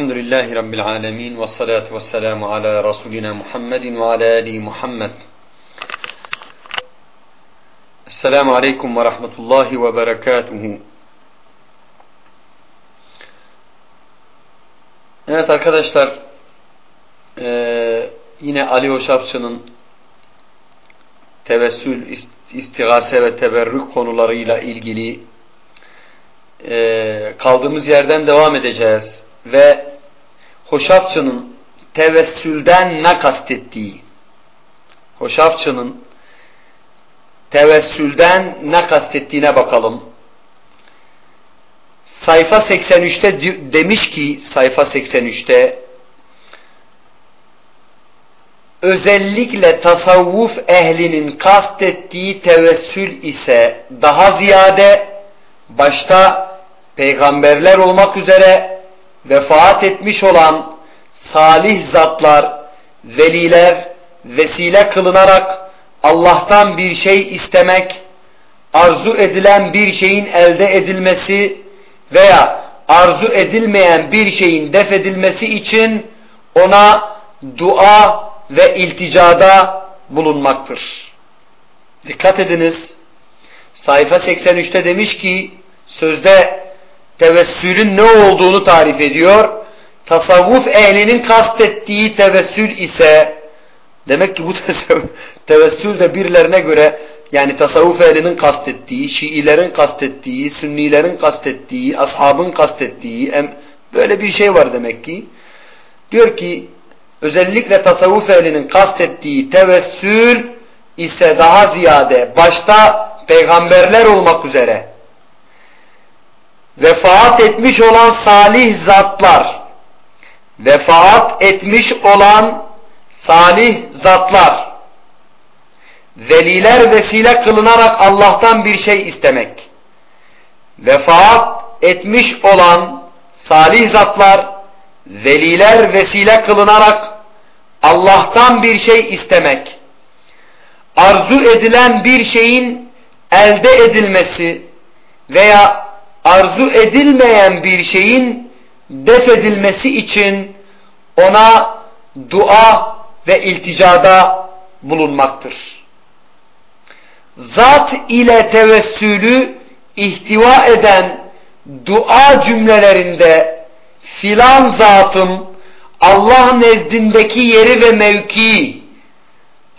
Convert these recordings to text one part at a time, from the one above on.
Elhamdülillahi Rabbil alemin ve salatu ve selamu ala Resulina Muhammedin ve ala Ali Muhammed. Esselamu Aleyküm ve Rahmetullahi ve Berekatuhu. Evet arkadaşlar, ee, yine Ali Hoşafçı'nın tevessül, istigase ve teberrük konularıyla ilgili e, kaldığımız yerden devam edeceğiz. Ve Hoşafçı'nın tevessülden ne kastettiği, Hoşafçı'nın tevessülden ne kastettiğine bakalım. Sayfa 83'te demiş ki, sayfa 83'te özellikle tasavvuf ehlinin kastettiği tevessül ise daha ziyade başta peygamberler olmak üzere vefat etmiş olan salih zatlar, veliler vesile kılınarak Allah'tan bir şey istemek, arzu edilen bir şeyin elde edilmesi veya arzu edilmeyen bir şeyin def edilmesi için ona dua ve ilticada bulunmaktır. Dikkat ediniz. Sayfa 83'te demiş ki sözde tevessülün ne olduğunu tarif ediyor. Tasavvuf ehlinin kastettiği tevessül ise demek ki bu tevessül de birilerine göre yani tasavvuf ehlinin kastettiği, Şiilerin kastettiği, Sünnilerin kastettiği, ashabın kastettiği böyle bir şey var demek ki. Diyor ki özellikle tasavvuf ehlinin kastettiği tevessül ise daha ziyade başta peygamberler olmak üzere vefat etmiş olan salih zatlar vefat etmiş olan salih zatlar veliler vesile kılınarak Allah'tan bir şey istemek vefat etmiş olan salih zatlar veliler vesile kılınarak Allah'tan bir şey istemek arzu edilen bir şeyin elde edilmesi veya arzu edilmeyen bir şeyin def edilmesi için ona dua ve ilticada bulunmaktır. Zat ile tevessülü ihtiva eden dua cümlelerinde filan zatın Allah nezdindeki yeri ve mevkii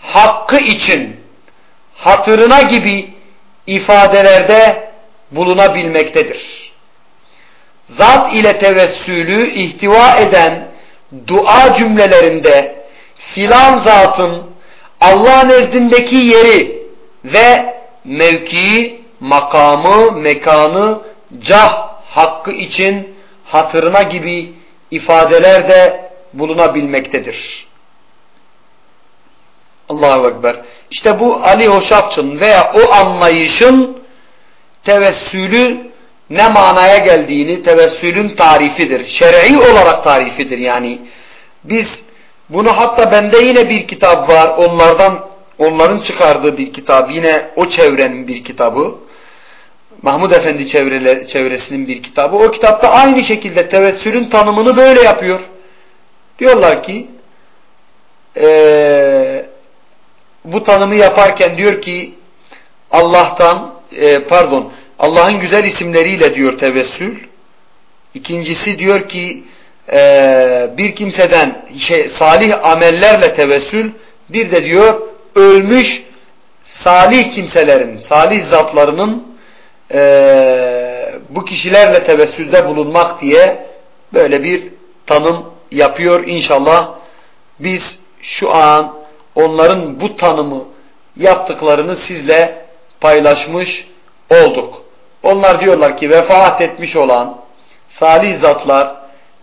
hakkı için hatırına gibi ifadelerde bulunabilmektedir. Zat ile tevessülü ihtiva eden dua cümlelerinde filan zatın Allah nezdindeki yeri ve mevkii, makamı, mekanı, cah hakkı için hatırına gibi ifadeler de bulunabilmektedir. Allahu Ekber. İşte bu Ali Hoşafçı'nın veya o anlayışın tevessülü ne manaya geldiğini, tevessülün tarifidir. Şer'i olarak tarifidir yani. Biz bunu hatta bende yine bir kitap var. Onlardan onların çıkardığı bir kitap. Yine o çevrenin bir kitabı. Mahmud Efendi çevreler, çevresinin bir kitabı. O kitapta aynı şekilde tevessülün tanımını böyle yapıyor. Diyorlar ki ee, bu tanımı yaparken diyor ki Allah'tan e, pardon Allah'ın güzel isimleriyle diyor tevessül. İkincisi diyor ki e, bir kimseden şey, salih amellerle tevessül bir de diyor ölmüş salih kimselerin, salih zatlarının e, bu kişilerle tevessülde bulunmak diye böyle bir tanım yapıyor. İnşallah biz şu an onların bu tanımı yaptıklarını sizle paylaşmış olduk. Onlar diyorlar ki vefat etmiş olan salih zatlar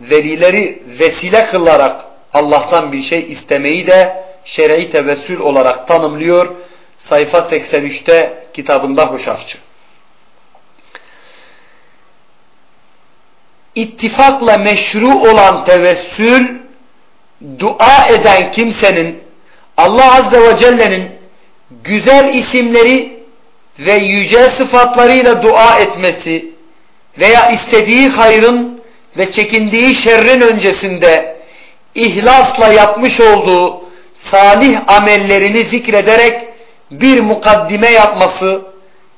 velileri vesile kılarak Allah'tan bir şey istemeyi de şer'i tevessül olarak tanımlıyor. Sayfa 83'te kitabında Hoşafçı. İttifakla meşru olan tevessül dua eden kimsenin Allah Azze ve Celle'nin güzel isimleri ve yüce sıfatlarıyla dua etmesi veya istediği hayrın ve çekindiği şerrin öncesinde ihlasla yapmış olduğu salih amellerini zikrederek bir mukaddime yapması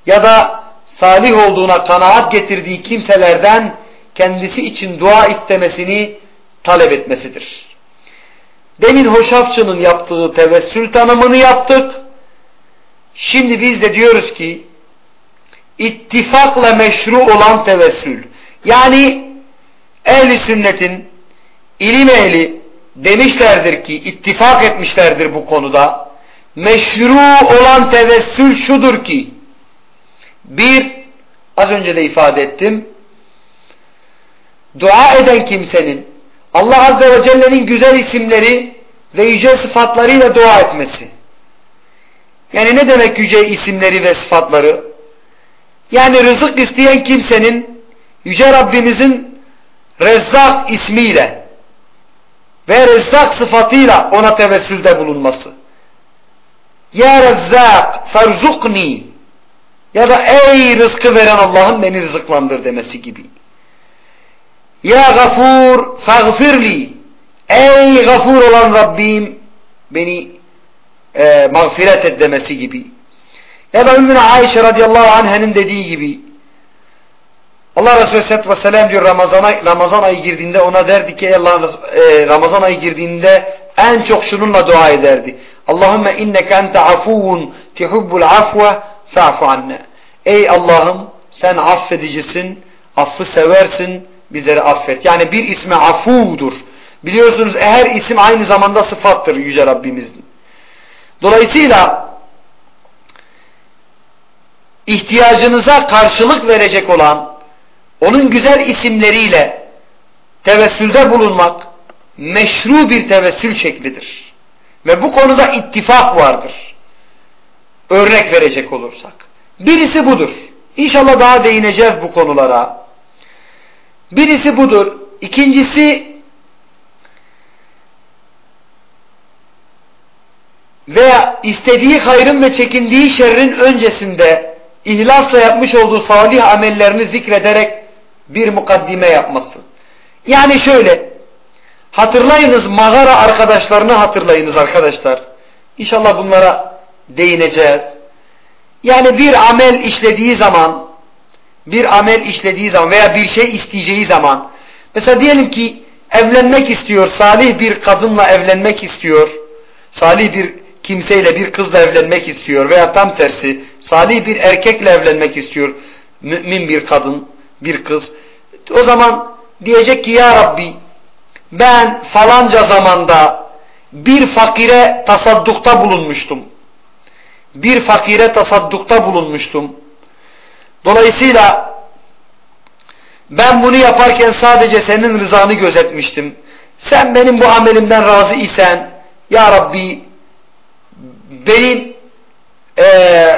ya da salih olduğuna kanaat getirdiği kimselerden kendisi için dua istemesini talep etmesidir. Demin Hoşafçı'nın yaptığı tevessül tanımını yaptık. Şimdi biz de diyoruz ki ittifakla meşru olan tevessül. Yani ehli sünnetin ilim ehli demişlerdir ki ittifak etmişlerdir bu konuda. Meşru olan tevessül şudur ki bir az önce de ifade ettim dua eden kimsenin Allah Azze ve Celle'nin güzel isimleri ve yüce sıfatlarıyla dua etmesi. Yani ne demek yüce isimleri ve sıfatları? Yani rızık isteyen kimsenin yüce Rabbimizin Rezzak ismiyle ve Rezzak sıfatıyla ona tevessülde bulunması. Ya Rezzak ferzukni ya da ey rızkı veren Allah'ım beni rızıklandır demesi gibi. Ya gafur fagfirli ey gafur olan Rabbim beni e, mağfiret et demesi gibi. Ya da Ümmüne Ayşe radıyallahu anh'ın dediği gibi Allah Resulü Aleyhisselatü Vesselam diyor Ramazan, Ramazan ayı girdiğinde ona derdi ki Allah e, Ramazan ayı girdiğinde en çok şununla dua ederdi. Allahümme inneke ente afuvun tihubbul afve fa'fu anne. Ey Allah'ım sen affedicisin, affı seversin, bizleri affet. Yani bir ismi afudur. Biliyorsunuz her isim aynı zamanda sıfattır Yüce Rabbimizin. Dolayısıyla ihtiyacınıza karşılık verecek olan onun güzel isimleriyle tevessülde bulunmak meşru bir tevessül şeklidir. Ve bu konuda ittifak vardır. Örnek verecek olursak. Birisi budur. İnşallah daha değineceğiz bu konulara. Birisi budur. İkincisi veya istediği hayrın ve çekindiği şerrin öncesinde ihlasla yapmış olduğu salih amellerini zikrederek bir mukaddime yapması. Yani şöyle hatırlayınız mağara arkadaşlarını hatırlayınız arkadaşlar. İnşallah bunlara değineceğiz. Yani bir amel işlediği zaman bir amel işlediği zaman veya bir şey isteyeceği zaman mesela diyelim ki evlenmek istiyor, salih bir kadınla evlenmek istiyor, salih bir kimseyle bir kızla evlenmek istiyor veya tam tersi salih bir erkekle evlenmek istiyor, mümin bir kadın, bir kız. O zaman diyecek ki ya Rabbi ben falanca zamanda bir fakire tasaddukta bulunmuştum. Bir fakire tasaddukta bulunmuştum. Dolayısıyla ben bunu yaparken sadece senin rızanı gözetmiştim. Sen benim bu amelimden razı isen Ya Rabbi benim e,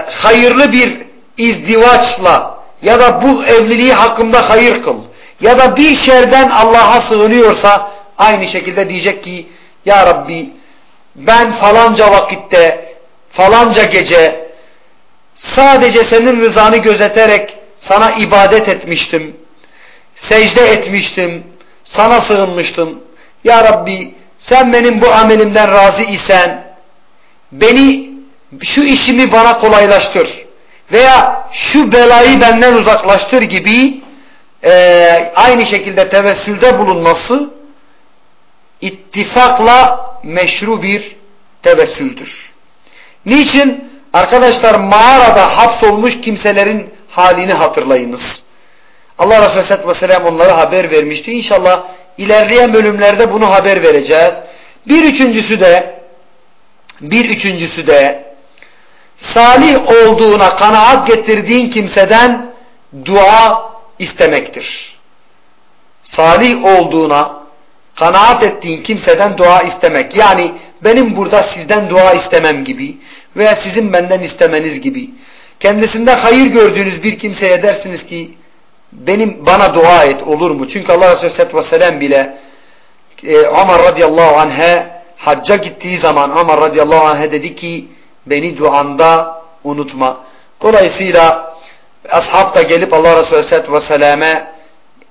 hayırlı bir izdivaçla ya da bu evliliği hakkında hayır kıl ya da bir şerden Allah'a sığınıyorsa aynı şekilde diyecek ki Ya Rabbi ben falanca vakitte falanca gece sadece senin rızanı gözeterek sana ibadet etmiştim secde etmiştim sana sığınmıştım. Ya Rabbi sen benim bu amelimden razı isen beni şu işimi bana kolaylaştır veya şu belayı benden uzaklaştır gibi e, aynı şekilde tevessülde bulunması ittifakla meşru bir tevessüldür. Niçin? Arkadaşlar mağarada hapsolmuş kimselerin halini hatırlayınız. Allah Resulü Aleyhisselatü Vesselam onlara haber vermişti. İnşallah ilerleyen bölümlerde bunu haber vereceğiz. Bir üçüncüsü de bir üçüncüsü de salih olduğuna kanaat getirdiğin kimseden dua istemektir. Salih olduğuna kanaat ettiğin kimseden dua istemek. Yani benim burada sizden dua istemem gibi veya sizin benden istemeniz gibi. Kendisinde hayır gördüğünüz bir kimseye dersiniz ki benim bana dua et olur mu? Çünkü Allah Resulü Aleyhisselatü Vesselam bile e, Ömer radıyallahu anh'e hacca gittiği zaman Ömer radıyallahu anh'e dedi ki beni duanda unutma. Dolayısıyla ashab da gelip Allah Resulü Aleyhisselatü Vesselam'e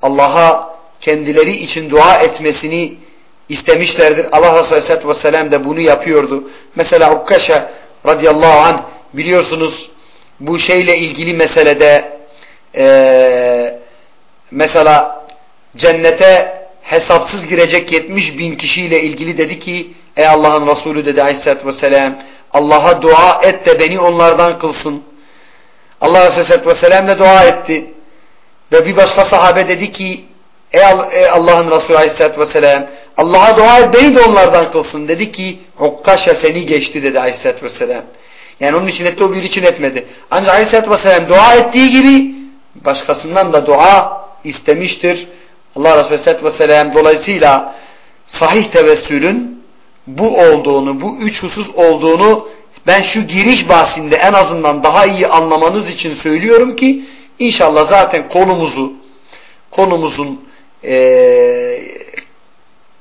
Allah'a kendileri için dua etmesini istemişlerdir. Allah Resulü Aleyhisselatü Vesselam da bunu yapıyordu. Mesela Ukkaşa radıyallahu anh biliyorsunuz bu şeyle ilgili meselede e, mesela cennete hesapsız girecek 70 bin kişiyle ilgili dedi ki ey Allah'ın Resulü dedi aleyhissalatü vesselam Allah'a dua et de beni onlardan kılsın. Allah aleyhissalatü vesselam de dua etti. Ve bir başka sahabe dedi ki ey Allah'ın Resulü aleyhissalatü vesselam Allah'a dua et beni de onlardan kılsın. Dedi ki Hukkaşa seni geçti dedi aleyhissalatü vesselam. Yani onun için etti o bir için etmedi. Ancak aleyhissalatü vesselam dua ettiği gibi başkasından da dua istemiştir. Allah Resulü Aleyhisselatü Vesselam dolayısıyla sahih tevessülün bu olduğunu, bu üç husus olduğunu ben şu giriş bahsinde en azından daha iyi anlamanız için söylüyorum ki inşallah zaten konumuzu konumuzun e,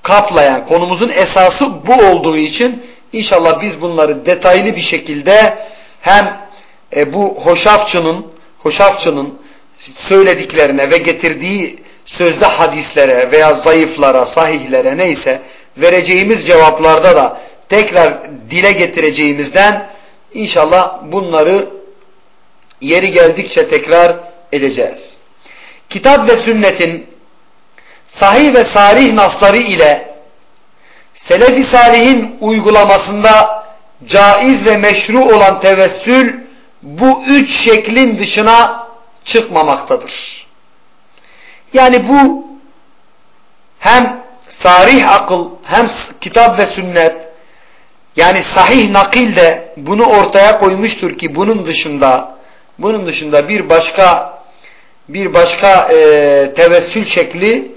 kaplayan, konumuzun esası bu olduğu için inşallah biz bunları detaylı bir şekilde hem e, bu hoşafçının hoşafçının söylediklerine ve getirdiği sözde hadislere veya zayıflara, sahihlere neyse vereceğimiz cevaplarda da tekrar dile getireceğimizden inşallah bunları yeri geldikçe tekrar edeceğiz. Kitap ve sünnetin sahih ve sarih nasları ile Selefi Salih'in uygulamasında caiz ve meşru olan tevessül bu üç şeklin dışına çıkmamaktadır. Yani bu hem sarih akıl hem kitap ve sünnet yani sahih nakil de bunu ortaya koymuştur ki bunun dışında bunun dışında bir başka bir başka e, tevessül şekli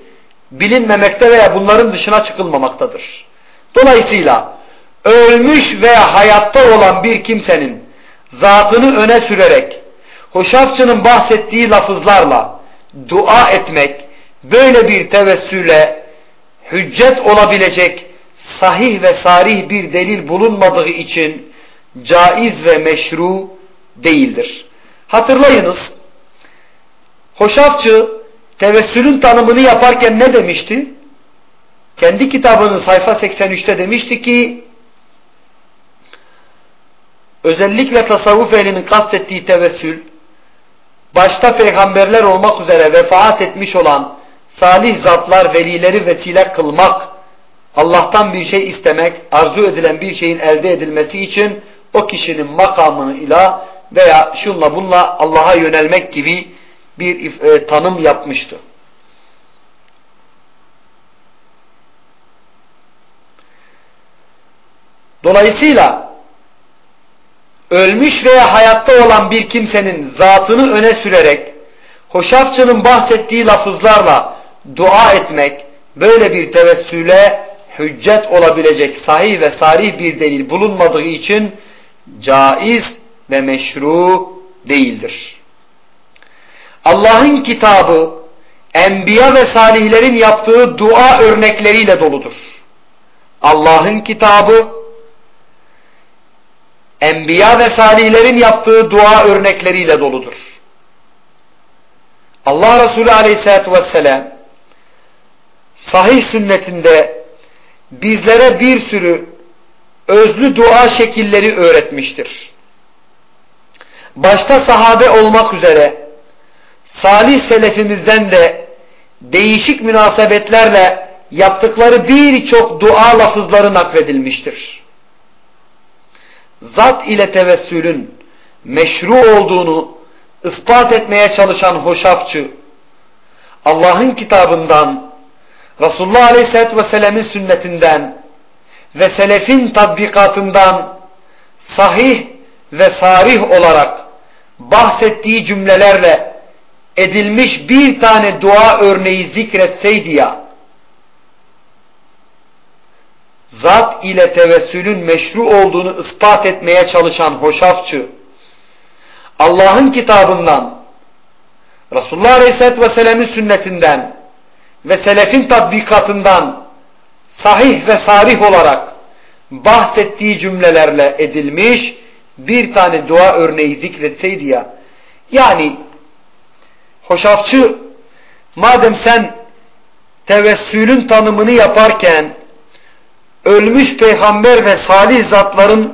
bilinmemekte veya bunların dışına çıkılmamaktadır. Dolayısıyla ölmüş veya hayatta olan bir kimsenin zatını öne sürerek Hoşafçı'nın bahsettiği lafızlarla dua etmek böyle bir tevessüle hüccet olabilecek sahih ve sarih bir delil bulunmadığı için caiz ve meşru değildir. Hatırlayınız Hoşafçı tevessülün tanımını yaparken ne demişti? Kendi kitabının sayfa 83'te demişti ki özellikle tasavvuf ehlinin kastettiği tevessül başta peygamberler olmak üzere vefaat etmiş olan salih zatlar, velileri vesile kılmak, Allah'tan bir şey istemek, arzu edilen bir şeyin elde edilmesi için o kişinin makamını ila veya şunla bunla Allah'a yönelmek gibi bir e, tanım yapmıştı. Dolayısıyla ölmüş veya hayatta olan bir kimsenin zatını öne sürerek Hoşafçı'nın bahsettiği lafızlarla dua etmek böyle bir tevessüle hüccet olabilecek sahih ve sarih bir delil bulunmadığı için caiz ve meşru değildir. Allah'ın kitabı enbiya ve salihlerin yaptığı dua örnekleriyle doludur. Allah'ın kitabı enbiya ve salihlerin yaptığı dua örnekleriyle doludur. Allah Resulü aleyhissalatü vesselam sahih sünnetinde bizlere bir sürü özlü dua şekilleri öğretmiştir. Başta sahabe olmak üzere salih selefimizden de değişik münasebetlerle yaptıkları birçok dua lafızları nakledilmiştir zat ile tevessülün meşru olduğunu ispat etmeye çalışan hoşafçı, Allah'ın kitabından, Resulullah Aleyhisselatü Vesselam'ın sünnetinden ve selefin tatbikatından sahih ve sarih olarak bahsettiği cümlelerle edilmiş bir tane dua örneği zikretseydi ya, zat ile tevessülün meşru olduğunu ispat etmeye çalışan hoşafçı, Allah'ın kitabından, Resulullah Aleyhisselatü Vesselam'ın sünnetinden ve selefin tatbikatından sahih ve sarih olarak bahsettiği cümlelerle edilmiş bir tane dua örneği zikretseydi ya, yani hoşafçı madem sen tevessülün tanımını yaparken ölmüş peygamber ve salih zatların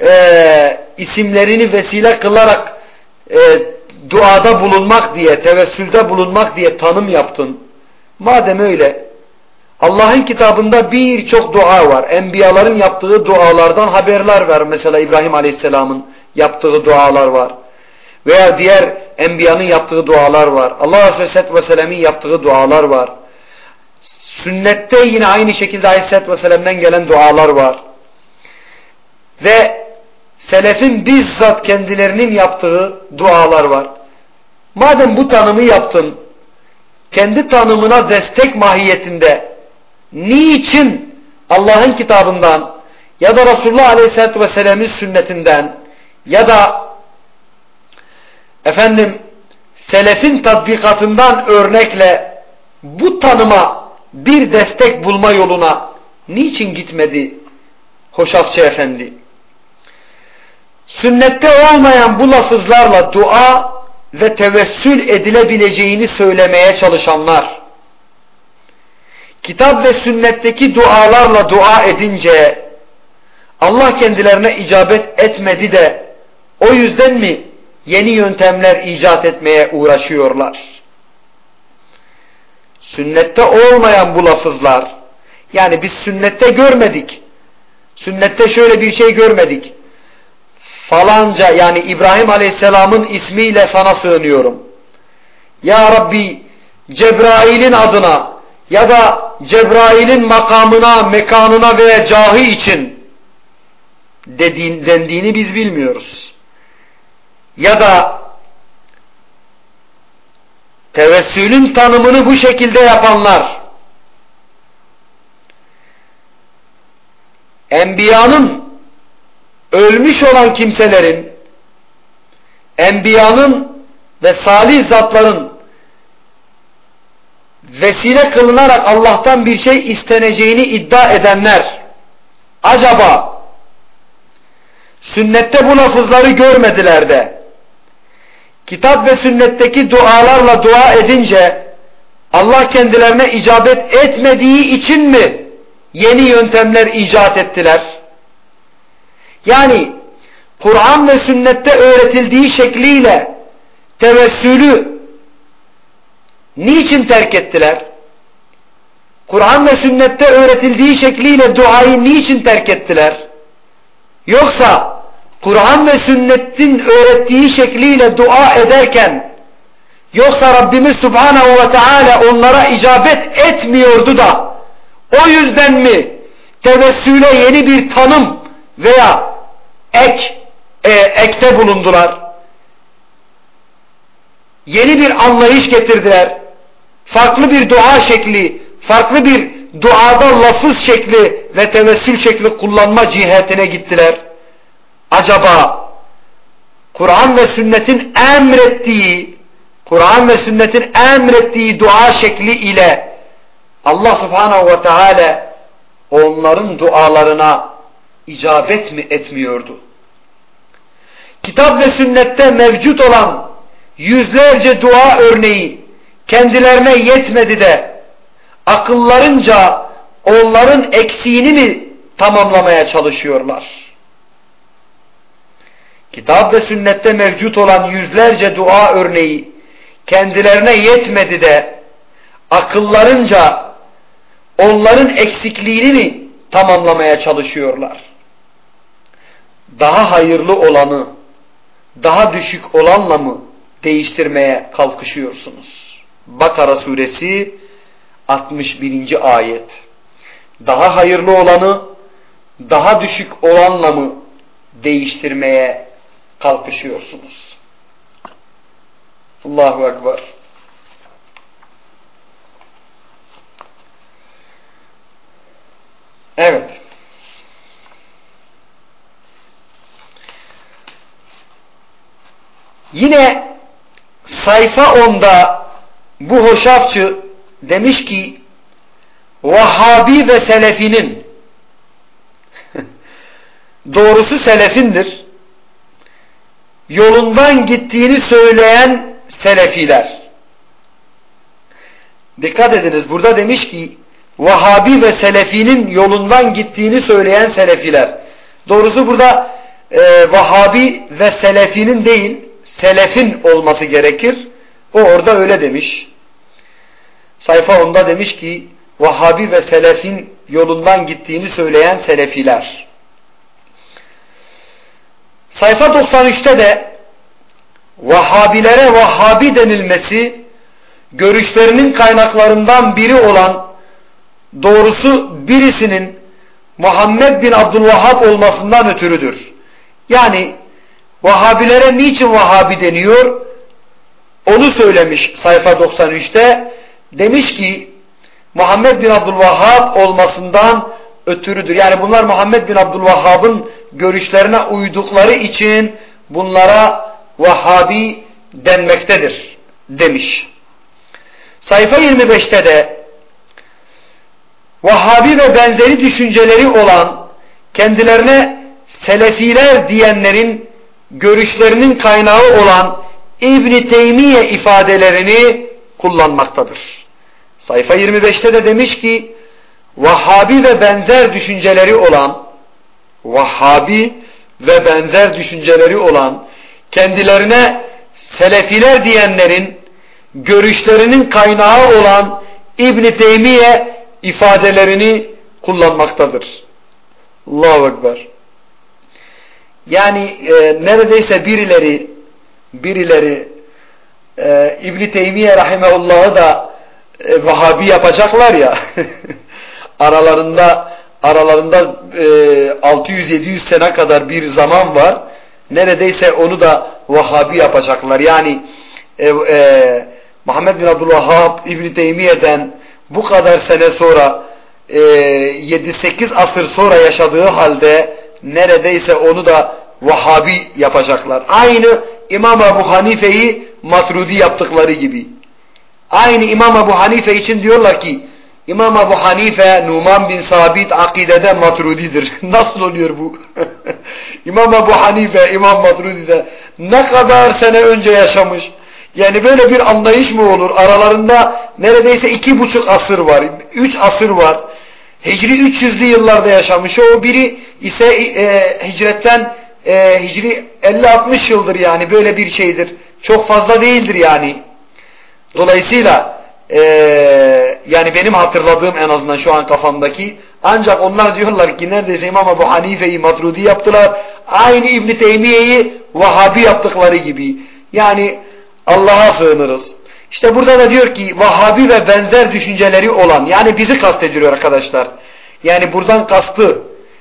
e, isimlerini vesile kılarak e, duada bulunmak diye, tevessülde bulunmak diye tanım yaptın. Madem öyle, Allah'ın kitabında birçok dua var. Enbiyaların yaptığı dualardan haberler ver. Mesela İbrahim Aleyhisselam'ın yaptığı dualar var. Veya diğer enbiyanın yaptığı dualar var. Allah Aleyhisselatü Vesselam'ın yaptığı dualar var. Sünnette yine aynı şekilde Aleyhisselatü Vesselam'dan gelen dualar var. Ve selefin bizzat kendilerinin yaptığı dualar var. Madem bu tanımı yaptın, kendi tanımına destek mahiyetinde niçin Allah'ın kitabından ya da Resulullah Aleyhisselatü Vesselam'ın sünnetinden ya da efendim selefin tatbikatından örnekle bu tanıma bir destek bulma yoluna niçin gitmedi Hoşafçı Efendi? Sünnette olmayan bu lafızlarla dua ve tevessül edilebileceğini söylemeye çalışanlar, kitap ve sünnetteki dualarla dua edince Allah kendilerine icabet etmedi de o yüzden mi yeni yöntemler icat etmeye uğraşıyorlar? Sünnette olmayan bu lafızlar yani biz sünnette görmedik. Sünnette şöyle bir şey görmedik. Falanca yani İbrahim Aleyhisselam'ın ismiyle sana sığınıyorum. Ya Rabbi Cebrail'in adına ya da Cebrail'in makamına, mekanına veya cahı için dediğin, dendiğini biz bilmiyoruz. Ya da tevessülün tanımını bu şekilde yapanlar. Enbiyanın ölmüş olan kimselerin Enbiyanın ve salih zatların vesile kılınarak Allah'tan bir şey isteneceğini iddia edenler acaba sünnette bu lafızları görmediler de kitap ve sünnetteki dualarla dua edince Allah kendilerine icabet etmediği için mi yeni yöntemler icat ettiler? Yani Kur'an ve sünnette öğretildiği şekliyle tevessülü Niçin terk ettiler? Kur'an ve sünnette öğretildiği şekliyle duayı niçin terk ettiler? Yoksa Kur'an ve sünnetin öğrettiği şekliyle dua ederken yoksa Rabbimiz Subhanahu ve Teala onlara icabet etmiyordu da o yüzden mi tevessüle yeni bir tanım veya ek e, ekte bulundular? Yeni bir anlayış getirdiler farklı bir dua şekli, farklı bir duada lafız şekli ve temessül şekli kullanma cihetine gittiler. Acaba Kur'an ve sünnetin emrettiği, Kur'an ve sünnetin emrettiği dua şekli ile Allah subhanahu ve teala onların dualarına icabet mi etmiyordu? Kitap ve sünnette mevcut olan yüzlerce dua örneği kendilerine yetmedi de akıllarınca onların eksiğini mi tamamlamaya çalışıyorlar? Kitap ve sünnette mevcut olan yüzlerce dua örneği kendilerine yetmedi de akıllarınca onların eksikliğini mi tamamlamaya çalışıyorlar? Daha hayırlı olanı daha düşük olanla mı değiştirmeye kalkışıyorsunuz? Bakara suresi 61. ayet. Daha hayırlı olanı daha düşük olanla mı değiştirmeye kalkışıyorsunuz? Allahu Ekber. Evet. Yine sayfa 10'da bu hoşafçı demiş ki Vahhabi ve Selefinin doğrusu Selefindir. Yolundan gittiğini söyleyen Selefiler. Dikkat ediniz burada demiş ki Vahabi ve Selefi'nin yolundan gittiğini söyleyen Selefiler. Doğrusu burada e, Vahabi ve Selefi'nin değil Selefin olması gerekir. O orada öyle demiş. Sayfa onda demiş ki Vahabi ve Selefin yolundan gittiğini söyleyen Selefiler. Sayfa 93'te de Vahabilere Vahabi denilmesi görüşlerinin kaynaklarından biri olan doğrusu birisinin Muhammed bin Abdülvahhab olmasından ötürüdür. Yani Vahabilere niçin Vahabi deniyor? Onu söylemiş sayfa 93'te. Demiş ki Muhammed bin Abdülvahhab olmasından ötürüdür. Yani bunlar Muhammed bin Abdülvahhab'ın görüşlerine uydukları için bunlara Vahabi denmektedir demiş. Sayfa 25'te de Vahabi ve benzeri düşünceleri olan kendilerine Selefiler diyenlerin görüşlerinin kaynağı olan İbn Teymiye ifadelerini kullanmaktadır. Sayfa 25'te de demiş ki Vahabi ve benzer düşünceleri olan Vahabi ve benzer düşünceleri olan kendilerine Selefiler diyenlerin görüşlerinin kaynağı olan İbn Teymiye ifadelerini kullanmaktadır. Allahu Ekber. Yani e, neredeyse birileri birileri e, İbn Teymiye rahimehullah'ı da e, Vahabi yapacaklar ya aralarında aralarında e, 600-700 sene kadar bir zaman var. Neredeyse onu da Vahabi yapacaklar. Yani e, e, Muhammed bin Abdülvahhab İbn Teymiye'den bu kadar sene sonra e, 7-8 asır sonra yaşadığı halde neredeyse onu da Vahabi yapacaklar. Aynı İmam Ebu Hanife'yi Matrudi yaptıkları gibi. Aynı İmam Ebu Hanife için diyorlar ki İmam Ebu Hanife, Numan bin Sabit akidede matrudidir. Nasıl oluyor bu? İmam Ebu Hanife, İmam Matrudi'de ne kadar sene önce yaşamış. Yani böyle bir anlayış mı olur? Aralarında neredeyse iki buçuk asır var. Üç asır var. Hicri 300'lü yıllarda yaşamış. O biri ise e, hicretten e, hicri 50-60 yıldır yani böyle bir şeydir. Çok fazla değildir yani. Dolayısıyla e, yani benim hatırladığım en azından şu an kafamdaki ancak onlar diyorlar ki neredeyse İmam Ebu Hanife'yi Matrudi yaptılar. Aynı İbn Teymiye'yi Vahabi yaptıkları gibi. Yani Allah'a sığınırız. İşte burada da diyor ki Vahabi ve benzer düşünceleri olan yani bizi kastediyor arkadaşlar. Yani buradan kastı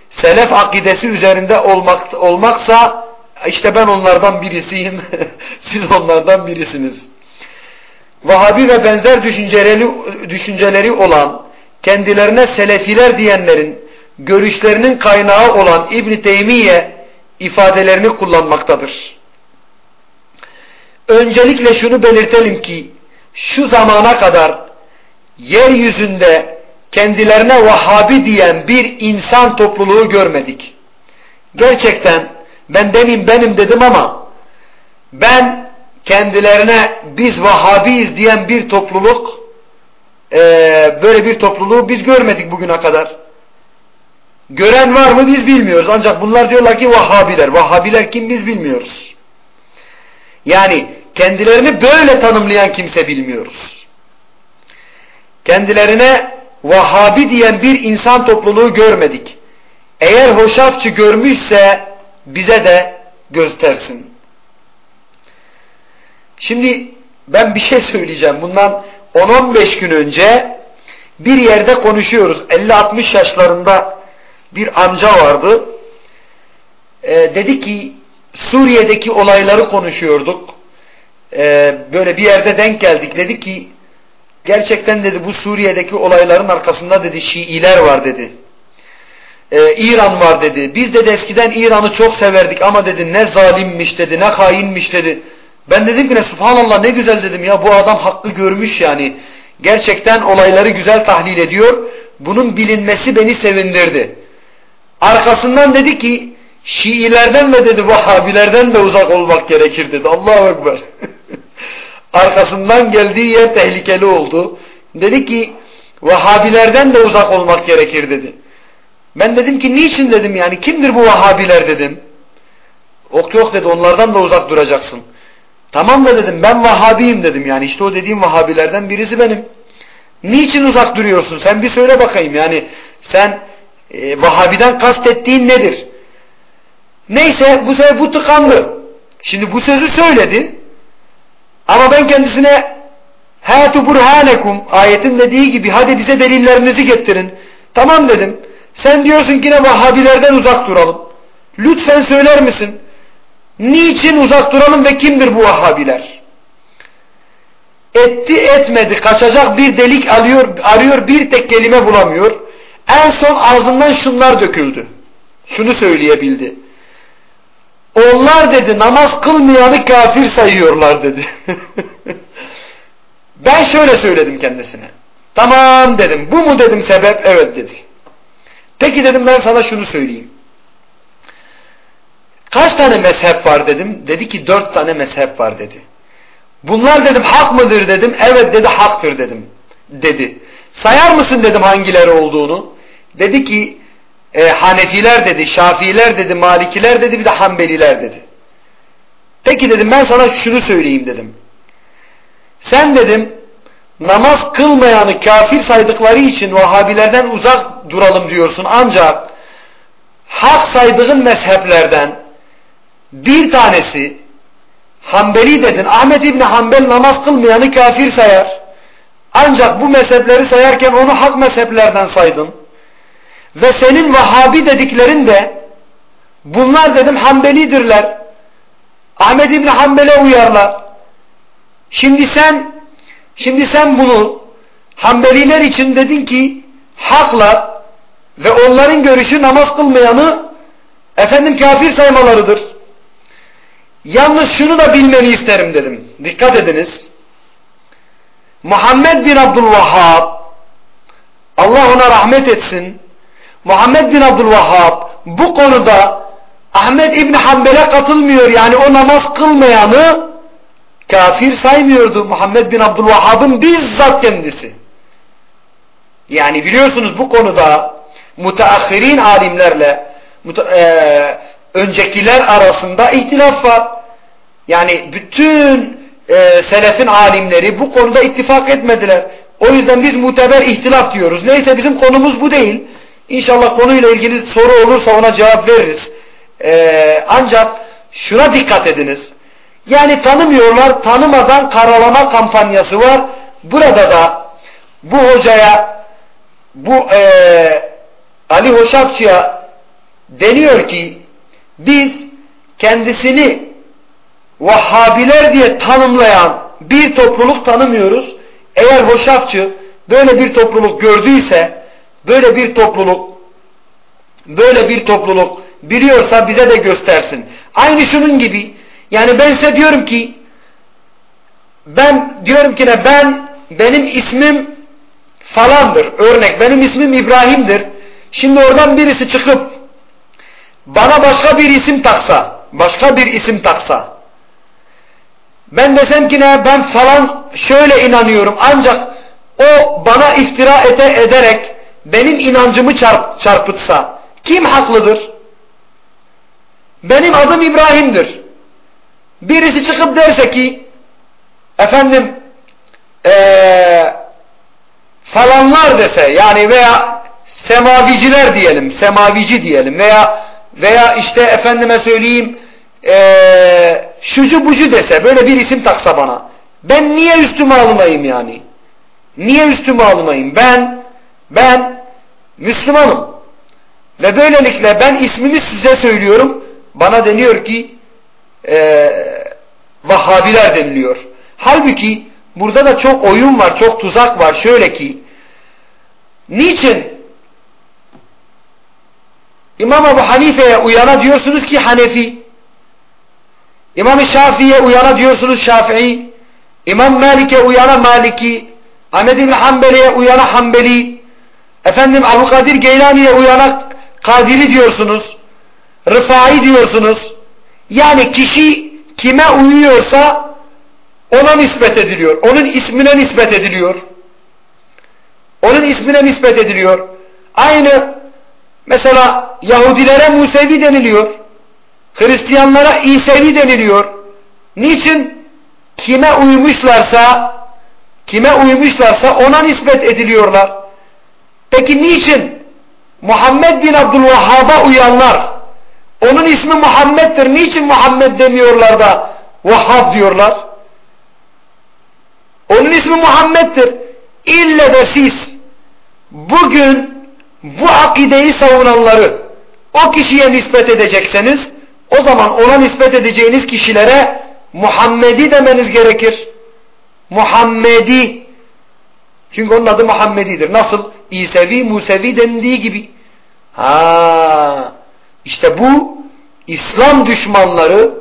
selef akidesi üzerinde olmak, olmaksa işte ben onlardan birisiyim. Siz onlardan birisiniz. Vahabi ve benzer düşünceleri, düşünceleri olan kendilerine selefiler diyenlerin görüşlerinin kaynağı olan İbn Teymiye ifadelerini kullanmaktadır. Öncelikle şunu belirtelim ki şu zamana kadar yeryüzünde kendilerine Vahabi diyen bir insan topluluğu görmedik. Gerçekten ben demin benim dedim ama ben kendilerine biz Vahabiyiz diyen bir topluluk e, böyle bir topluluğu biz görmedik bugüne kadar. Gören var mı biz bilmiyoruz. Ancak bunlar diyorlar ki Vahabiler. Vahabiler kim biz bilmiyoruz. Yani kendilerini böyle tanımlayan kimse bilmiyoruz. Kendilerine Vahabi diyen bir insan topluluğu görmedik. Eğer hoşafçı görmüşse bize de göstersin. Şimdi ben bir şey söyleyeceğim. Bundan 10-15 gün önce bir yerde konuşuyoruz. 50-60 yaşlarında bir amca vardı. Ee, dedi ki Suriye'deki olayları konuşuyorduk. Ee, böyle bir yerde denk geldik. Dedi ki gerçekten dedi bu Suriye'deki olayların arkasında dedi Şiiler var dedi. Ee, İran var dedi. Biz dedi eskiden İran'ı çok severdik ama dedi ne zalimmiş dedi ne hainmiş dedi. Ben dedim ki ne subhanallah ne güzel dedim ya bu adam hakkı görmüş yani. Gerçekten olayları güzel tahlil ediyor. Bunun bilinmesi beni sevindirdi. Arkasından dedi ki Şiilerden ve dedi Vahabilerden de uzak olmak gerekir dedi. Allahu Ekber. Arkasından geldiği yer tehlikeli oldu. Dedi ki Vahabilerden de uzak olmak gerekir dedi. Ben dedim ki niçin dedim yani kimdir bu Vahabiler dedim. Ok yok dedi onlardan da uzak duracaksın. Tamam da dedim ben Vahabiyim dedim yani işte o dediğim Vahabilerden birisi benim. Niçin uzak duruyorsun sen bir söyle bakayım yani sen e, Vahabiden kastettiğin nedir? Neyse bu sefer bu tıkandı. Şimdi bu sözü söyledi ama ben kendisine Hâtu burhanekum ayetin dediği gibi hadi bize delillerinizi getirin. Tamam dedim. Sen diyorsun ki ne Vahabilerden uzak duralım. Lütfen söyler misin? Niçin uzak duralım ve kimdir bu Vahabiler? Etti etmedi kaçacak bir delik alıyor, arıyor bir tek kelime bulamıyor. En son ağzından şunlar döküldü. Şunu söyleyebildi. Onlar dedi namaz kılmayanı kafir sayıyorlar dedi. Ben şöyle söyledim kendisine. Tamam dedim. Bu mu dedim sebep? Evet dedi. Peki dedim ben sana şunu söyleyeyim. Kaç tane mezhep var dedim. Dedi ki dört tane mezhep var dedi. Bunlar dedim hak mıdır dedim. Evet dedi haktır dedim. Dedi. Sayar mısın dedim hangileri olduğunu. Dedi ki e, Hanefiler dedi, Şafiiler dedi, Malikiler dedi bir de Hanbeliler dedi. Peki dedim ben sana şunu söyleyeyim dedim. Sen dedim namaz kılmayanı kafir saydıkları için Vahabilerden uzak duralım diyorsun. Ancak hak saydığın mezheplerden bir tanesi Hanbeli dedin. Ahmet İbni Hanbel namaz kılmayanı kafir sayar. Ancak bu mezhepleri sayarken onu hak mezheplerden saydın. Ve senin Vahabi dediklerin de bunlar dedim Hanbelidirler. Ahmet İbni Hanbel'e uyarlar. Şimdi sen şimdi sen bunu Hanbeliler için dedin ki hakla ve onların görüşü namaz kılmayanı efendim kafir saymalarıdır. Yalnız şunu da bilmeni isterim dedim. Dikkat ediniz. Muhammed bin Abdülvahhab Allah ona rahmet etsin. Muhammed bin Abdülvahhab bu konuda Ahmet İbni Hanbel'e katılmıyor. Yani o namaz kılmayanı kafir saymıyordu Muhammed bin Abdülvahhab'ın bizzat kendisi. Yani biliyorsunuz bu konuda müteahhirin alimlerle e, öncekiler arasında ihtilaf var. Yani bütün e, selefin alimleri bu konuda ittifak etmediler. O yüzden biz muteber ihtilaf diyoruz. Neyse bizim konumuz bu değil. İnşallah konuyla ilgili soru olursa ona cevap veririz. E, ancak şuna dikkat ediniz. Yani tanımıyorlar, tanımadan karalama kampanyası var. Burada da bu hocaya, bu e, Ali Hoşapçı'ya deniyor ki biz kendisini Vahhabiler diye tanımlayan bir topluluk tanımıyoruz. Eğer Hoşafçı böyle bir topluluk gördüyse, böyle bir topluluk, böyle bir topluluk biliyorsa bize de göstersin. Aynı şunun gibi yani ben size diyorum ki ben diyorum ki ne ben benim ismim falandır. Örnek benim ismim İbrahim'dir. Şimdi oradan birisi çıkıp bana başka bir isim taksa, başka bir isim taksa ben desem ki ne ben falan şöyle inanıyorum ancak o bana iftira ete ederek benim inancımı çarp, çarpıtsa kim haklıdır? Benim adım İbrahim'dir. Birisi çıkıp derse ki efendim ee, falanlar dese yani veya semaviciler diyelim semavici diyelim veya veya işte efendime söyleyeyim ee, şucu bucu dese böyle bir isim taksa bana ben niye üstüme almayayım yani niye üstüme almayayım ben ben Müslümanım ve böylelikle ben ismimi size söylüyorum bana deniyor ki e, Vahhabiler deniliyor. Halbuki burada da çok oyun var, çok tuzak var. Şöyle ki niçin İmam Ebu Hanife'ye uyana diyorsunuz ki Hanefi İmam Şafii'ye uyana diyorsunuz Şafii İmam Malik'e uyana Maliki Ahmed İbni Hanbeli'ye uyana Hanbeli efendim Abu Kadir Geylani'ye uyana Kadiri diyorsunuz Rıfai diyorsunuz yani kişi kime uyuyorsa ona nispet ediliyor. Onun ismine nispet ediliyor. Onun ismine nispet ediliyor. Aynı mesela Yahudilere Musevi deniliyor. Hristiyanlara İsevi deniliyor. Niçin? Kime uymuşlarsa kime uymuşlarsa ona nispet ediliyorlar. Peki niçin? Muhammed bin Abdülvahhab'a uyanlar onun ismi Muhammed'dir. Niçin Muhammed demiyorlar da Vahhab diyorlar? Onun ismi Muhammed'dir. İlle de siz bugün bu akideyi savunanları o kişiye nispet edecekseniz o zaman ona nispet edeceğiniz kişilere Muhammedi demeniz gerekir. Muhammedi. Çünkü onun adı Muhammedidir. Nasıl? İsevi, Musevi dendiği gibi. Ha, işte bu İslam düşmanları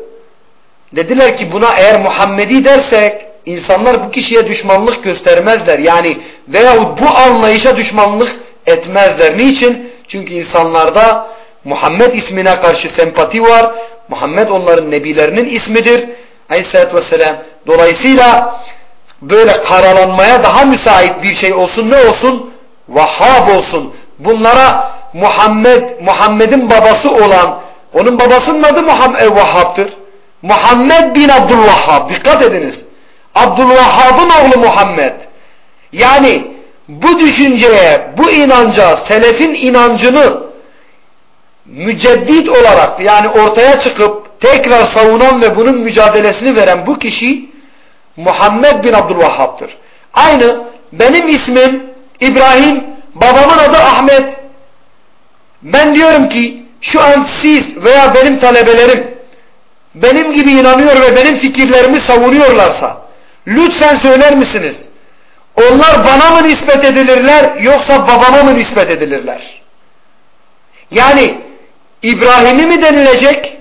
dediler ki buna eğer Muhammedi dersek insanlar bu kişiye düşmanlık göstermezler. Yani veyahut bu anlayışa düşmanlık etmezler. Niçin? Çünkü insanlarda Muhammed ismine karşı sempati var. Muhammed onların nebilerinin ismidir. Aleyhisselatü Vesselam. Dolayısıyla böyle karalanmaya daha müsait bir şey olsun ne olsun? Vahhab olsun. Bunlara Muhammed, Muhammed'in babası olan, onun babasının adı Muhammed Vahhab'tır. Muhammed bin Abdülvahhab. Dikkat ediniz. Abdülvahhab'ın oğlu Muhammed. Yani bu düşünceye, bu inanca, selefin inancını müceddit olarak yani ortaya çıkıp tekrar savunan ve bunun mücadelesini veren bu kişi Muhammed bin Abdülvahhab'tır. Aynı benim ismim İbrahim, babamın adı Ahmet. Ben diyorum ki şu an siz veya benim talebelerim benim gibi inanıyor ve benim fikirlerimi savunuyorlarsa lütfen söyler misiniz? Onlar bana mı nispet edilirler yoksa babama mı nispet edilirler? Yani İbrahim'i mi denilecek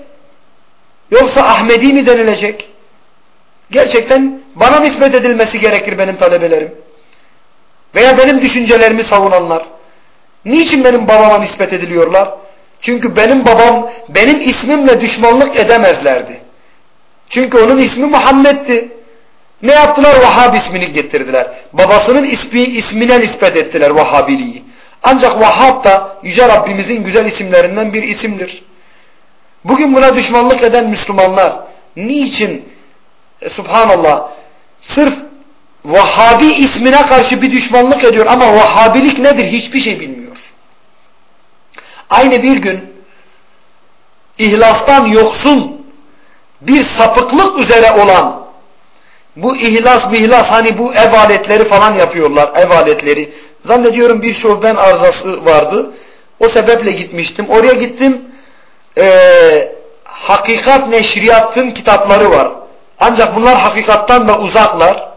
yoksa Ahmedi mi denilecek? Gerçekten bana nispet edilmesi gerekir benim talebelerim. Veya benim düşüncelerimi savunanlar. Niçin benim babama nispet ediliyorlar? Çünkü benim babam benim ismimle düşmanlık edemezlerdi. Çünkü onun ismi Muhammed'ti. Ne yaptılar? Vahhab ismini getirdiler. Babasının ismi, ismine nispet ettiler Vahhabiliği. Ancak Vahhab da Yüce Rabbimizin güzel isimlerinden bir isimdir. Bugün buna düşmanlık eden Müslümanlar niçin e, subhanallah sırf Vahhabi ismine karşı bir düşmanlık ediyor ama Vahhabilik nedir hiçbir şey bilmiyor. Aynı bir gün ihlastan yoksun bir sapıklık üzere olan bu ihlas ihlas hani bu ev aletleri falan yapıyorlar ev aletleri. Zannediyorum bir şovben arızası vardı. O sebeple gitmiştim. Oraya gittim. Ee, hakikat neşriyatın kitapları var. Ancak bunlar hakikattan da uzaklar.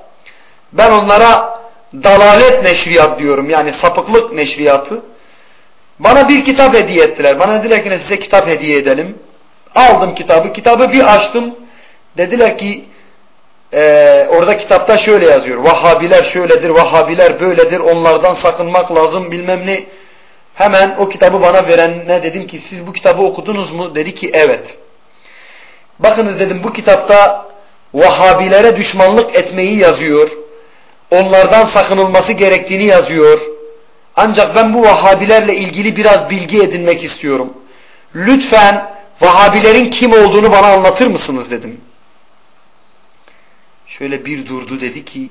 Ben onlara dalalet neşriyat diyorum. Yani sapıklık neşriyatı. Bana bir kitap hediye ettiler. Bana dediler ki size kitap hediye edelim. Aldım kitabı. Kitabı bir açtım. Dediler ki e, orada kitapta şöyle yazıyor. Vahhabiler şöyledir, Vahhabiler böyledir, onlardan sakınmak lazım bilmem ne. Hemen o kitabı bana verenine dedim ki siz bu kitabı okudunuz mu? Dedi ki evet. Bakınız dedim bu kitapta Vahhabilere düşmanlık etmeyi yazıyor. Onlardan sakınılması gerektiğini yazıyor. Ancak ben bu Vahhabilerle ilgili biraz bilgi edinmek istiyorum. Lütfen Vahhabilerin kim olduğunu bana anlatır mısınız dedim. Şöyle bir durdu dedi ki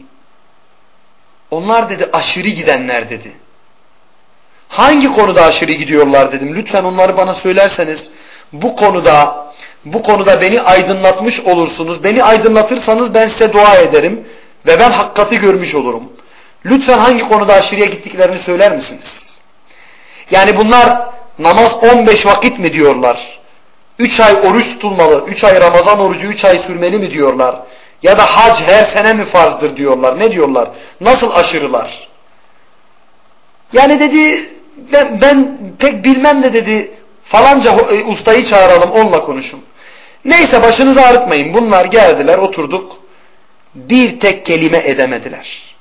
onlar dedi aşırı gidenler dedi. Hangi konuda aşırı gidiyorlar dedim. Lütfen onları bana söylerseniz bu konuda bu konuda beni aydınlatmış olursunuz. Beni aydınlatırsanız ben size dua ederim ve ben hakikati görmüş olurum. Lütfen hangi konuda aşırıya gittiklerini söyler misiniz? Yani bunlar namaz 15 vakit mi diyorlar? 3 ay oruç tutulmalı, 3 ay Ramazan orucu 3 ay sürmeli mi diyorlar? Ya da hac her sene mi farzdır diyorlar? Ne diyorlar? Nasıl aşırılar? Yani dedi ben, ben pek bilmem de dedi falanca e, ustayı çağıralım onunla konuşun. Neyse başınızı ağrıtmayın. Bunlar geldiler oturduk. Bir tek kelime edemediler.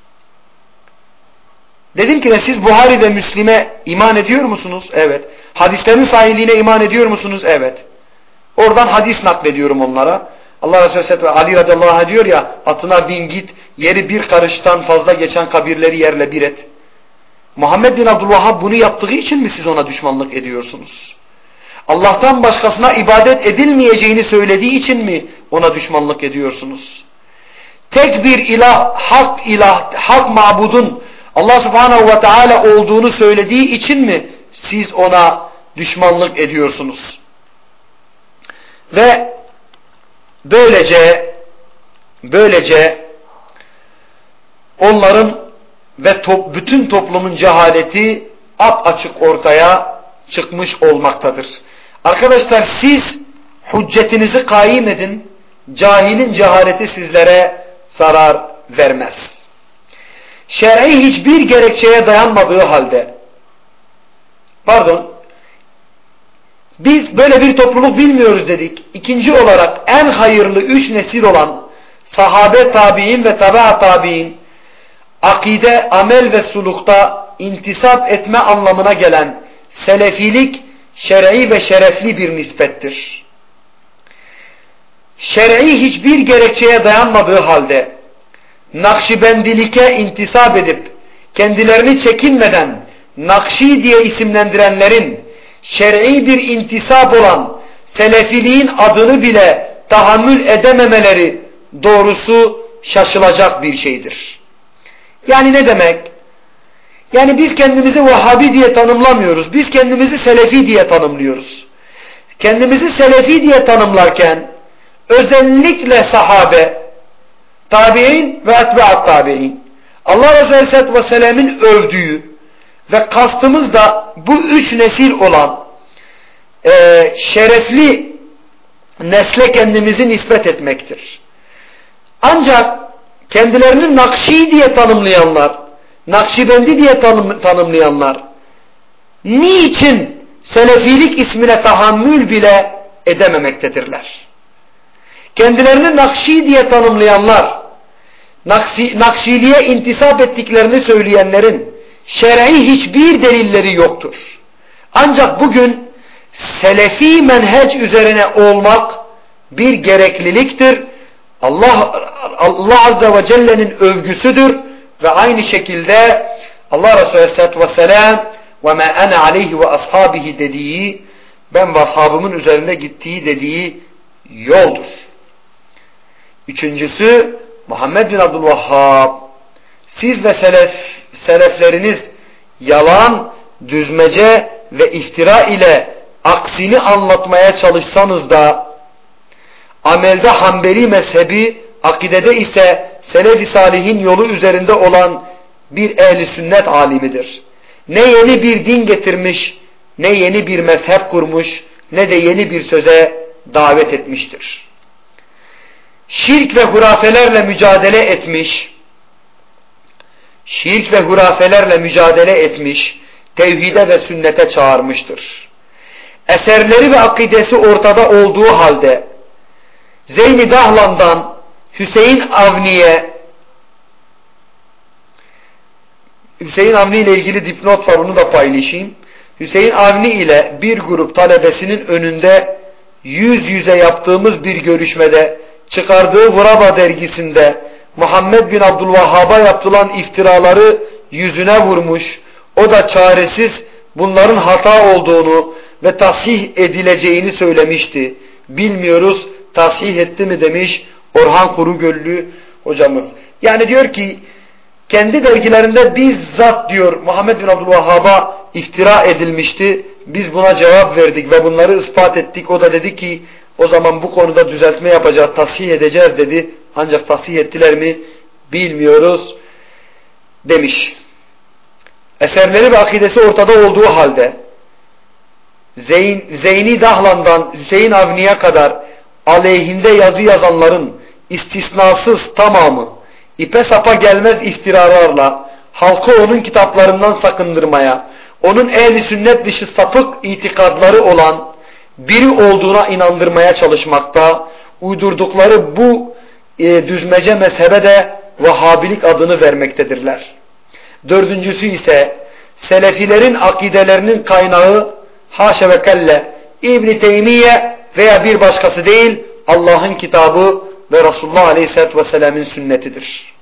Dedim ki siz Buhari ve Müslim'e iman ediyor musunuz? Evet. Hadislerin sahiliğine iman ediyor musunuz? Evet. Oradan hadis naklediyorum onlara. Allah Resulü Aleyhisselatü Ali radıyallahu anh diyor ya atına bin git yeri bir karıştan fazla geçen kabirleri yerle bir et. Muhammed bin Abdülvahhab bunu yaptığı için mi siz ona düşmanlık ediyorsunuz? Allah'tan başkasına ibadet edilmeyeceğini söylediği için mi ona düşmanlık ediyorsunuz? Tek bir ilah, hak ilah, hak mabudun Allah subhanahu ve teala olduğunu söylediği için mi siz ona düşmanlık ediyorsunuz? Ve böylece böylece onların ve top, bütün toplumun cehaleti ap açık ortaya çıkmış olmaktadır. Arkadaşlar siz hüccetinizi kaim edin. Cahilin cehaleti sizlere zarar vermez. Şer'i hiçbir gerekçeye dayanmadığı halde pardon biz böyle bir topluluk bilmiyoruz dedik. İkinci olarak en hayırlı üç nesil olan sahabe tabi'in ve tabi'a tabi'in akide, amel ve sulukta intisap etme anlamına gelen selefilik şer'i ve şerefli bir nispettir. Şer'i hiçbir gerekçeye dayanmadığı halde Nakşibendilike intisap edip kendilerini çekinmeden Nakşi diye isimlendirenlerin şer'i bir intisap olan selefiliğin adını bile tahammül edememeleri doğrusu şaşılacak bir şeydir. Yani ne demek? Yani biz kendimizi Vahhabi diye tanımlamıyoruz. Biz kendimizi Selefi diye tanımlıyoruz. Kendimizi Selefi diye tanımlarken özellikle sahabe, tabi'in ve etba'at tabi'in Allah Resulü Aleyhisselatü Vesselam'ın övdüğü ve kastımız da bu üç nesil olan e, şerefli nesle kendimizi nispet etmektir. Ancak kendilerini Nakşi diye tanımlayanlar, Nakşibendi diye tanım, tanımlayanlar niçin Selefilik ismine tahammül bile edememektedirler? Kendilerini Nakşi diye tanımlayanlar, Nakşi, Nakşiliğe intisap ettiklerini söyleyenlerin şer'i hiçbir delilleri yoktur. Ancak bugün Selefi menhec üzerine olmak bir gerekliliktir Allah Allah Azze ve Celle'nin övgüsüdür ve aynı şekilde Allah Resulü Aleyhisselatü Vesselam ve ma ana aleyhi ve ashabihi dediği ben ve ashabımın üzerinde gittiği dediği yoldur. Üçüncüsü Muhammed bin Abdülvahhab siz ve selef, selefleriniz yalan, düzmece ve iftira ile aksini anlatmaya çalışsanız da amelde Hanbeli mezhebi, akidede ise Selefi Salihin yolu üzerinde olan bir ehli sünnet alimidir. Ne yeni bir din getirmiş, ne yeni bir mezhep kurmuş, ne de yeni bir söze davet etmiştir. Şirk ve hurafelerle mücadele etmiş, şirk ve hurafelerle mücadele etmiş, tevhide ve sünnete çağırmıştır. Eserleri ve akidesi ortada olduğu halde, Zeyni Dahlan'dan Hüseyin Avni'ye Hüseyin Avni ile ilgili dipnot var onu da paylaşayım. Hüseyin Avni ile bir grup talebesinin önünde yüz yüze yaptığımız bir görüşmede çıkardığı Vuraba dergisinde Muhammed bin Abdülvahhab'a yapılan iftiraları yüzüne vurmuş. O da çaresiz bunların hata olduğunu ve tasih edileceğini söylemişti. Bilmiyoruz tasih etti mi demiş Orhan Kurugöllü hocamız. Yani diyor ki kendi dergilerinde bizzat diyor Muhammed bin Abdülvahhab'a iftira edilmişti. Biz buna cevap verdik ve bunları ispat ettik. O da dedi ki o zaman bu konuda düzeltme yapacağız, tasih edeceğiz dedi. Ancak tasih ettiler mi bilmiyoruz demiş. Eserleri ve akidesi ortada olduğu halde Zeyn, Zeyni Dahlan'dan Hüseyin Avni'ye kadar aleyhinde yazı yazanların istisnasız tamamı ipe sapa gelmez iftiralarla halkı onun kitaplarından sakındırmaya, onun ehli sünnet dışı sapık itikadları olan biri olduğuna inandırmaya çalışmakta, uydurdukları bu e, düzmece mezhebe de Vahhabilik adını vermektedirler. Dördüncüsü ise Selefilerin akidelerinin kaynağı haşa ve kelle İbn Teymiye veya bir başkası değil Allah'ın kitabı ve Resulullah Aleyhisselatü Vesselam'ın sünnetidir.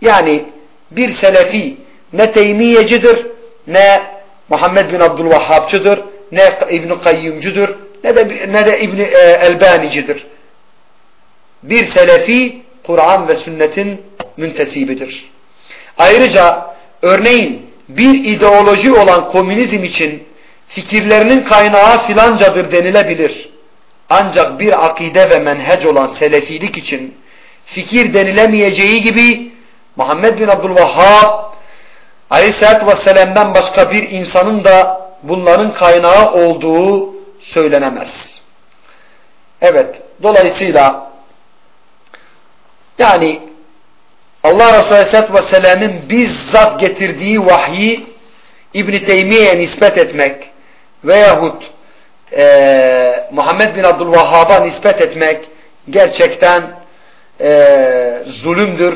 Yani bir selefi ne Teymiyecidir, ne Muhammed bin Abdülvahhabçıdır, ne İbn Kayyumcudur, ne de ne de İbn Elbanicidir. Bir selefi Kur'an ve sünnetin müntesibidir. Ayrıca örneğin bir ideoloji olan komünizm için fikirlerinin kaynağı filancadır denilebilir. Ancak bir akide ve menhec olan selefilik için fikir denilemeyeceği gibi Muhammed bin Abdülvahhab Aleyhisselatü Vesselam'dan başka bir insanın da bunların kaynağı olduğu söylenemez. Evet, dolayısıyla yani Allah Resulü Aleyhisselatü Vesselam'ın bizzat getirdiği vahyi İbn-i Teymiye'ye nispet etmek veyahut e, Muhammed bin Abdülvahhab'a nispet etmek gerçekten e, zulümdür.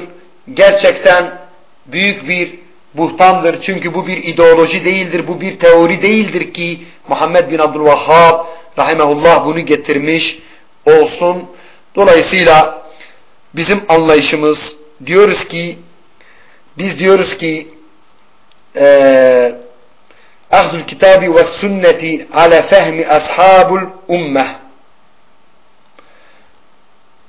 Gerçekten büyük bir buhtandır. Çünkü bu bir ideoloji değildir. Bu bir teori değildir ki Muhammed bin Abdülvahhab rahimahullah bunu getirmiş olsun. Dolayısıyla bizim anlayışımız diyoruz ki biz diyoruz ki eee Ahdül kitabi ve sünneti ala fehmi ashabul ummeh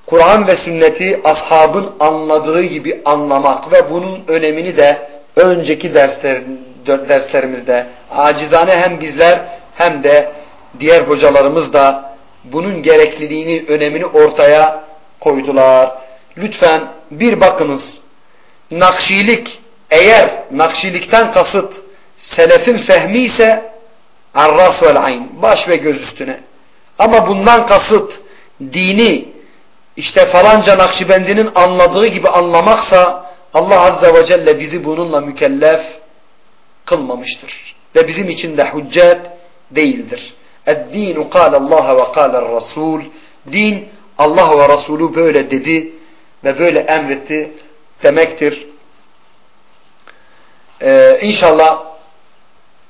Kur'an ve sünneti ashabın anladığı gibi anlamak ve bunun önemini de önceki dersler, derslerimizde acizane hem bizler hem de diğer hocalarımız da bunun gerekliliğini, önemini ortaya koydular lütfen bir bakınız. Nakşilik eğer nakşilikten kasıt selefin fehmi ise arras vel ayn baş ve göz üstüne. Ama bundan kasıt dini işte falanca nakşibendinin anladığı gibi anlamaksa Allah Azze ve Celle bizi bununla mükellef kılmamıştır. Ve bizim için de hüccet değildir. Eddinu kâle Allah ve kâle Rasul. Din Allah ve Resulü böyle dedi ve böyle emretti demektir. Ee, inşallah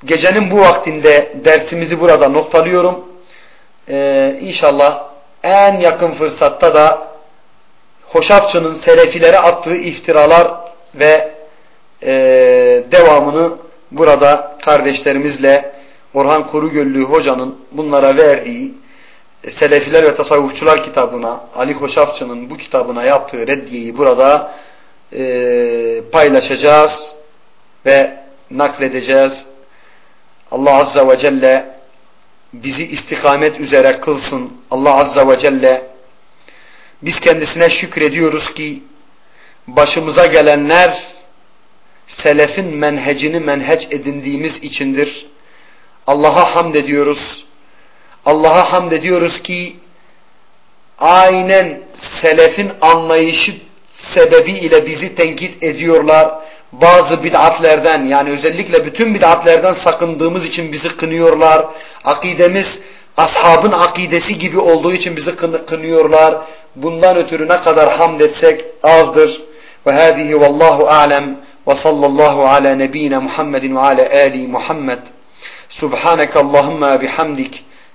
gecenin bu vaktinde dersimizi burada noktalıyorum. Ee, inşallah en yakın fırsatta da Hoşafçı'nın selefilere attığı iftiralar ve e, devamını burada kardeşlerimizle Orhan Kurugöllü hocanın bunlara verdiği Selefiler ve Tasavvufçular kitabına Ali Hoşafçı'nın bu kitabına yaptığı reddiyeyi burada e, paylaşacağız ve nakledeceğiz. Allah Azze ve Celle bizi istikamet üzere kılsın. Allah Azze ve Celle biz kendisine şükrediyoruz ki başımıza gelenler selefin menhecini menheç edindiğimiz içindir. Allah'a hamd ediyoruz. Allah'a hamd ediyoruz ki aynen selefin anlayışı sebebiyle bizi tenkit ediyorlar bazı bid'atlerden yani özellikle bütün bid'atlerden sakındığımız için bizi kınıyorlar. Akidemiz ashabın akidesi gibi olduğu için bizi kınıyorlar. Bundan ötürü ne kadar hamd etsek azdır. Ve hâzihi vallahu a'lem ve sallallahu ala nebine Muhammedin ve ala ali Muhammed. Subhaneke Allahümme bihamdik.